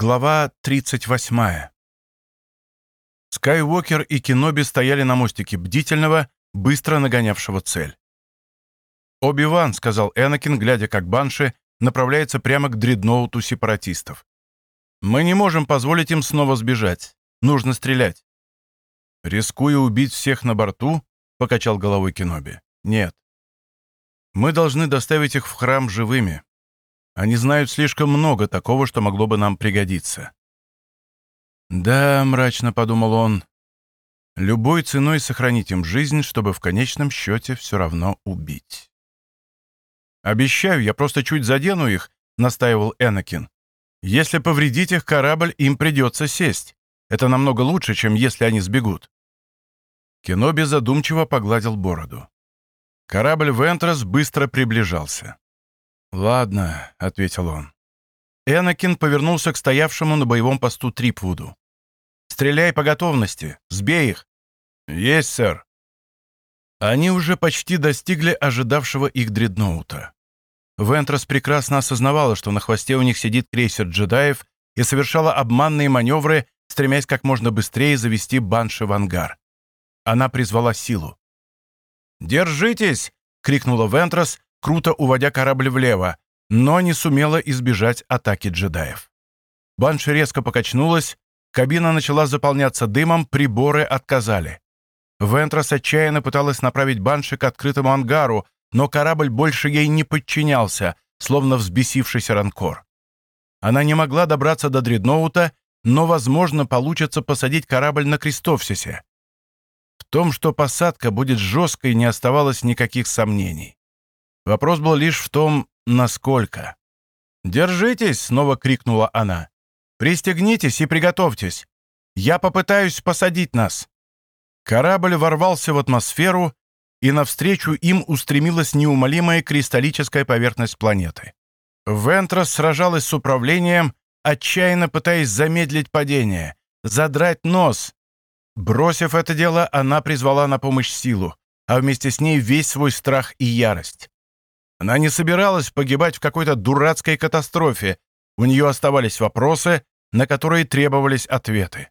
Глава 38. Скайуокер и Кеноби стояли на мостике бдительного, быстро нагонявшего цель. «Оби-Ван», — сказал Энакин, глядя, как Банши направляется прямо к дредноуту сепаратистов. «Мы не можем позволить им снова сбежать. Нужно стрелять». «Рискуя убить всех на борту?» — покачал головой Кеноби. «Нет. Мы должны доставить их в храм живыми. Они знают слишком много такого, что могло бы нам пригодиться. «Да», — мрачно подумал он, — «любой ценой сохранить им жизнь, чтобы в конечном счете все равно убить». «Обещаю, я просто чуть задену их», — настаивал Энакин. «Если повредить их корабль, им придется сесть. Это намного лучше, чем если они сбегут». Кеноби задумчиво погладил бороду. Корабль «Вентрос» быстро приближался. «Ладно», — ответил он. Энакин повернулся к стоявшему на боевом посту Трипвуду. «Стреляй по готовности! Сбей их!» «Есть, сэр!» Они уже почти достигли ожидавшего их дредноута. Вентрос прекрасно осознавала, что на хвосте у них сидит крейсер джедаев и совершала обманные маневры, стремясь как можно быстрее завести Банши в ангар. Она призвала силу. «Держитесь!» — крикнула Вентрос, круто уводя корабль влево, но не сумела избежать атаки джедаев. Банши резко покачнулась, кабина начала заполняться дымом, приборы отказали. Вентрос отчаянно пыталась направить Банши к открытому ангару, но корабль больше ей не подчинялся, словно взбесившийся ранкор. Она не могла добраться до дредноута, но, возможно, получится посадить корабль на Крестовсисе. В том, что посадка будет жесткой, не оставалось никаких сомнений. Вопрос был лишь в том, насколько. «Держитесь!» — снова крикнула она. «Пристегнитесь и приготовьтесь! Я попытаюсь посадить нас!» Корабль ворвался в атмосферу, и навстречу им устремилась неумолимая кристаллическая поверхность планеты. Вентрос сражалась с управлением, отчаянно пытаясь замедлить падение, задрать нос. Бросив это дело, она призвала на помощь силу, а вместе с ней весь свой страх и ярость. Она не собиралась погибать в какой-то дурацкой катастрофе. У нее оставались вопросы, на которые требовались ответы.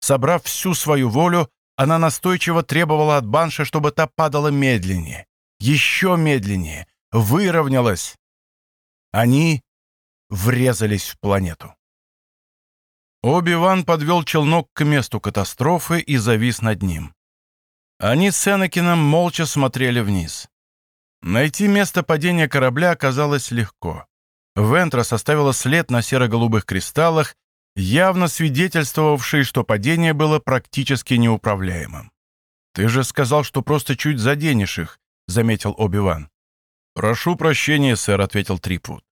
Собрав всю свою волю, она настойчиво требовала от Банши, чтобы та падала медленнее, еще медленнее, выровнялась. Они врезались в планету. Оби-Ван подвел челнок к месту катастрофы и завис над ним. Они с Энакином молча смотрели вниз. Найти место падения корабля оказалось легко. Вентра составила след на серо-голубых кристаллах, явно свидетельствовавший, что падение было практически неуправляемым. «Ты же сказал, что просто чуть заденешь их», — заметил Оби-Ван. «Прошу прощения, сэр», — ответил Трипвуд.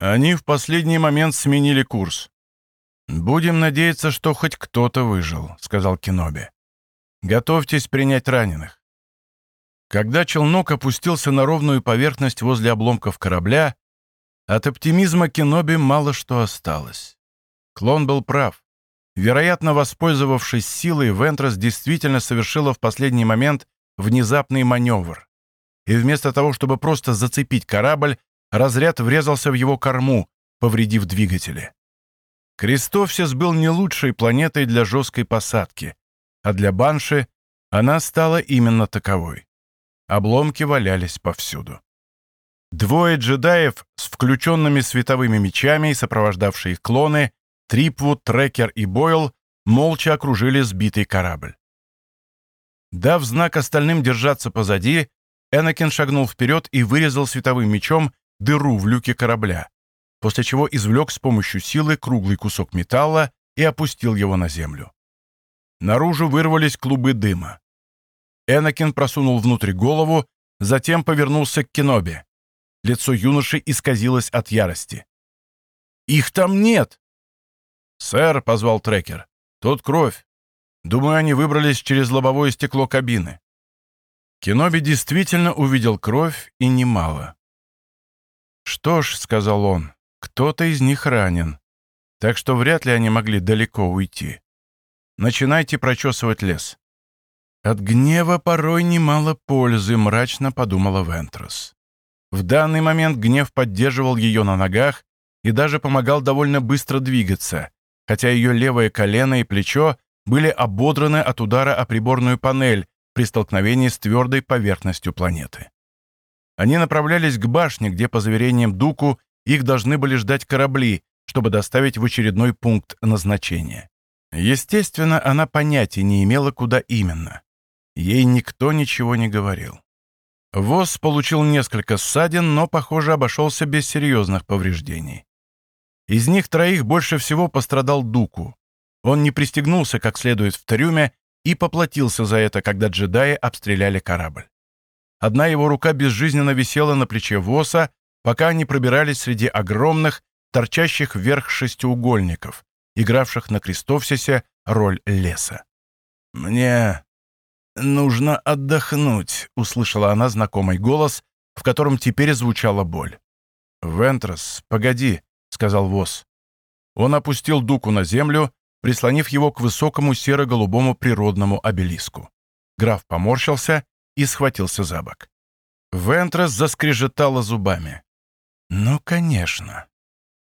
«Они в последний момент сменили курс». «Будем надеяться, что хоть кто-то выжил», — сказал Киноби. «Готовьтесь принять раненых». Когда челнок опустился на ровную поверхность возле обломков корабля, от оптимизма Кеноби мало что осталось. Клон был прав. Вероятно, воспользовавшись силой, Вентрос действительно совершила в последний момент внезапный маневр. И вместо того, чтобы просто зацепить корабль, разряд врезался в его корму, повредив двигатели. Крестовсис был не лучшей планетой для жесткой посадки, а для Банши она стала именно таковой. Обломки валялись повсюду. Двое джедаев с включенными световыми мечами и сопровождавшие их клоны, Трипвуд, Трекер и Бойл, молча окружили сбитый корабль. Дав знак остальным держаться позади, Энакин шагнул вперед и вырезал световым мечом дыру в люке корабля, после чего извлек с помощью силы круглый кусок металла и опустил его на землю. Наружу вырвались клубы дыма. Энакин просунул внутрь голову, затем повернулся к Кеноби. Лицо юноши исказилось от ярости. «Их там нет!» «Сэр», — позвал трекер, — «тут кровь. Думаю, они выбрались через лобовое стекло кабины». Кеноби действительно увидел кровь и немало. «Что ж», — сказал он, — «кто-то из них ранен, так что вряд ли они могли далеко уйти. Начинайте прочесывать лес». «От гнева порой немало пользы», — мрачно подумала Вентрос. В данный момент гнев поддерживал ее на ногах, и даже помогал довольно быстро двигаться, хотя ее левое колено и плечо были ободраны от удара о приборную панель при столкновении с твердой поверхностью планеты. Они направлялись к башне, где, по заверениям Дуку, их должны были ждать корабли, чтобы доставить в очередной пункт назначения. Естественно, она понятия не имела, куда именно. Ей никто ничего не говорил. ВОЗ получил несколько ссадин, но, похоже, обошелся без серьезных повреждений. Из них троих больше всего пострадал Дуку. Он не пристегнулся как следует в трюме и поплатился за это, когда джедаи обстреляли корабль. Одна его рука безжизненно висела на плече Воса, пока они пробирались среди огромных, торчащих вверх шестиугольников, игравших на Крестовсисе роль леса. «Мне нужно отдохнуть», — услышала она знакомый голос, в котором теперь звучала боль. «Вентрос, погоди», — сказал Вос. Он опустил Дуку на землю, прислонив его к высокому серо-голубому природному обелиску. Граф поморщился и схватился за бок. Вентрос заскрежетала зубами. «Ну, конечно.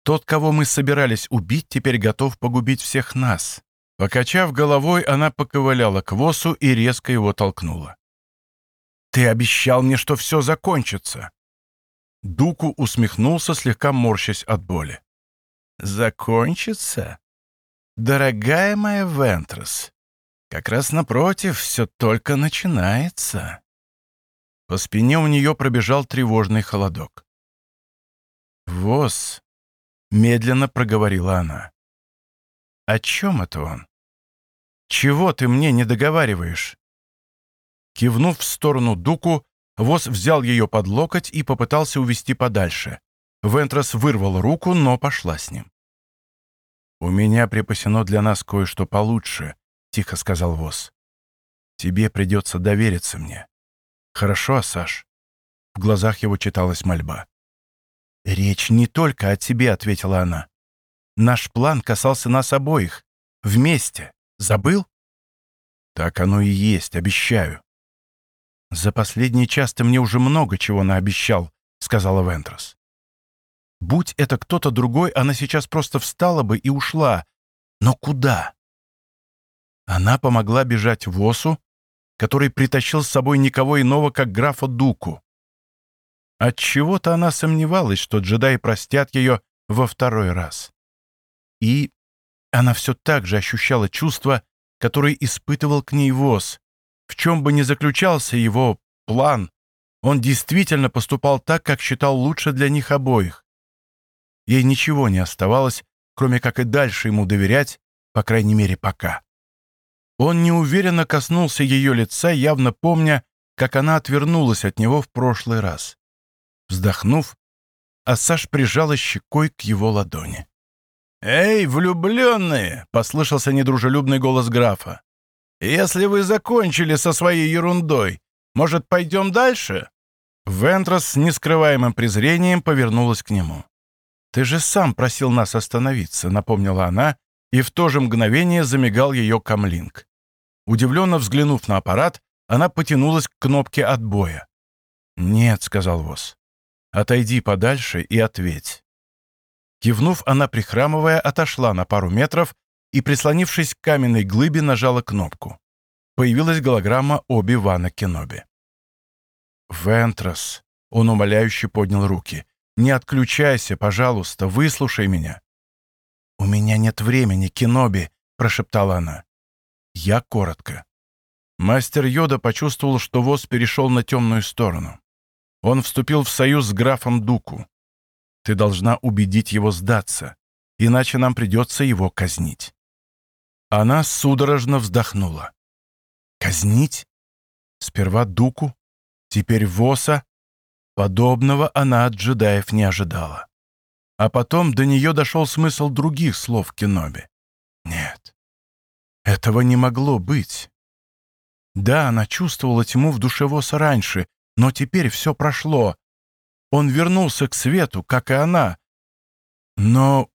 Тот, кого мы собирались убить, теперь готов погубить всех нас». Покачав головой, она поковыляла к Восу и резко его толкнула. «Ты обещал мне, что все закончится!» Дуку усмехнулся, слегка морщась от боли. «Закончится? Дорогая моя Вентрос, как раз напротив, все только начинается». По спине у нее пробежал тревожный холодок. «Воз», — медленно проговорила она. «О чем это он? Чего ты мне не договариваешь?» Кивнув в сторону Дуку, Воз взял ее под локоть и попытался увести подальше. Вентрос вырвал руку, но пошла с ним. «У меня припасено для нас кое-что получше», — тихо сказал Воз. «Тебе придется довериться мне. Хорошо, Саш?» В глазах его читалась мольба. «Речь не только о тебе», — ответила она. «Наш план касался нас обоих. Вместе. Забыл?» «Так оно и есть, обещаю». «За последний час ты мне уже много чего наобещал», — сказала Вентрос. «Будь это кто-то другой, она сейчас просто встала бы и ушла. Но куда?» Она помогла бежать в Осу, который притащил с собой никого иного, как графа Дуку. Отчего-то она сомневалась, что джедаи простят ее во второй раз. И она все так же ощущала чувства, которые испытывал к ней Воз. В чем бы ни заключался его план, он действительно поступал так, как считал лучше для них обоих. Ей ничего не оставалось, кроме как и дальше ему доверять, по крайней мере, пока. Он неуверенно коснулся ее лица, явно помня, как она отвернулась от него в прошлый раз. Вздохнув, Ассаж прижала щекой к его ладони. «Эй, влюбленные!» — послышался недружелюбный голос графа. «Если вы закончили со своей ерундой, может, пойдем дальше?» Вентрос с нескрываемым презрением повернулась к нему. «Ты же сам просил нас остановиться», — напомнила она, и в то же мгновение замигал ее камлинг. Удивленно взглянув на аппарат, она потянулась к кнопке отбоя. «Нет», — сказал Вос. Отойди подальше и ответь». Кивнув, она, прихрамывая, отошла на пару метров и, прислонившись к каменной глыбе, нажала кнопку. Появилась голограмма Оби-Вана Кеноби. «Вентрос», — он умоляюще поднял руки, — «не отключайся, пожалуйста, выслушай меня». «У меня нет времени, Кеноби», — прошептала она. Я коротко. Мастер Йода почувствовал, что воз перешел на темную сторону. Он вступил в союз с графом Дуку. Ты должна убедить его сдаться, иначе нам придется его казнить». Она судорожно вздохнула. «Казнить? Сперва Дуку, теперь Воса?» Подобного она от джедаев не ожидала. А потом до нее дошел смысл других слов Кеноби. Нет, этого не могло быть. Да, она чувствовала тьму в душе Воса раньше, но теперь все прошло. Он вернулся к свету, как и она. Но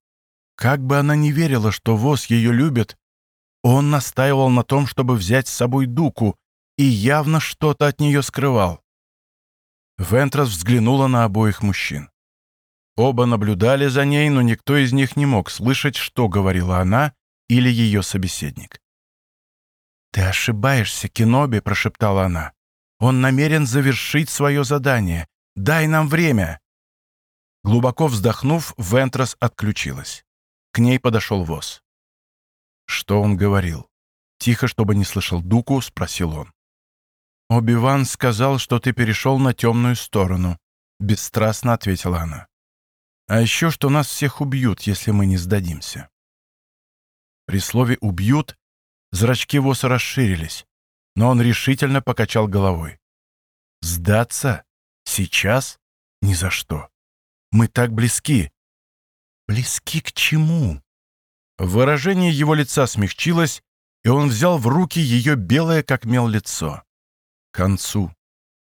как бы она ни верила, что Воз ее любит, он настаивал на том, чтобы взять с собой Дуку, и явно что-то от нее скрывал. Вентрас взглянула на обоих мужчин. Оба наблюдали за ней, но никто из них не мог слышать, что говорила она или ее собеседник. «Ты ошибаешься, Кеноби», — прошептала она. «Он намерен завершить свое задание. Дай нам время!» Глубоко вздохнув, Вентрос отключилась. К ней подошел Воз. Что он говорил? Тихо, чтобы не слышал Дуку, спросил он. «Оби-Ван сказал, что ты перешел на темную сторону», — бесстрастно ответила она. «А еще, что нас всех убьют, если мы не сдадимся». При слове «убьют» зрачки Воса расширились, но он решительно покачал головой. «Сдаться? Сейчас? Ни за что. Мы так близки». «Близки к чему?» Выражение его лица смягчилось, и он взял в руки ее белое, как мел, лицо. К концу.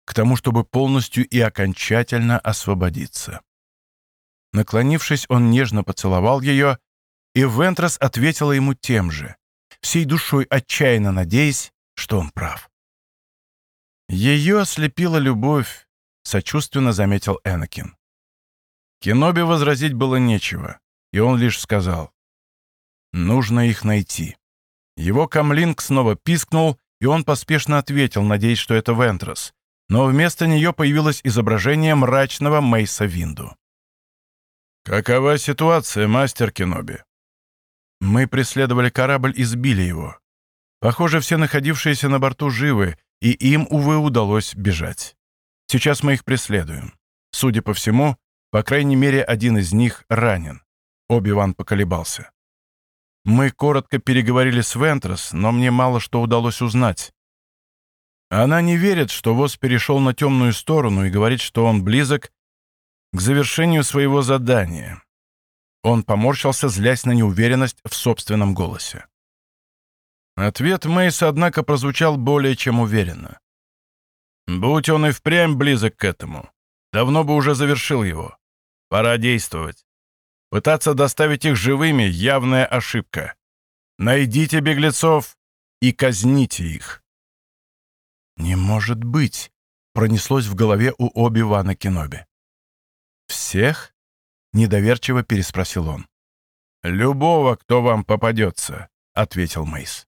К тому, чтобы полностью и окончательно освободиться. Наклонившись, он нежно поцеловал ее, и Вентрос ответила ему тем же, всей душой отчаянно надеясь, что он прав. Ее ослепила любовь, сочувственно заметил Энакин. Кеноби возразить было нечего, и он лишь сказал, «Нужно их найти». Его камлинг снова пискнул, и он поспешно ответил, надеясь, что это Вентрос, но вместо нее появилось изображение мрачного Мейса Винду. «Какова ситуация, мастер Кеноби?» «Мы преследовали корабль и сбили его. Похоже, все находившиеся на борту живы, и им, увы, удалось бежать. Сейчас мы их преследуем. Судя по всему, по крайней мере, один из них ранен. Оби-Ван поколебался. Мы коротко переговорили с Вентрос, но мне мало что удалось узнать. Она не верит, что Воз перешел на темную сторону и говорит, что он близок к завершению своего задания. Он поморщился, злясь на неуверенность в собственном голосе. Ответ Мейса, однако, прозвучал более чем уверенно. Будь он и впрямь близок к этому, давно бы уже завершил его. Пора действовать. Пытаться доставить их живыми — явная ошибка. Найдите беглецов и казните их. «Не может быть!» — пронеслось в голове у Оби-Вана Кеноби. «Всех?» — недоверчиво переспросил он. «Любого, кто вам попадется», — ответил Мейс.